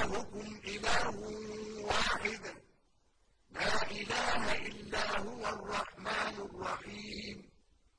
إلهكم إله واحد. لا إله إلا هو الرحمن الرحيم.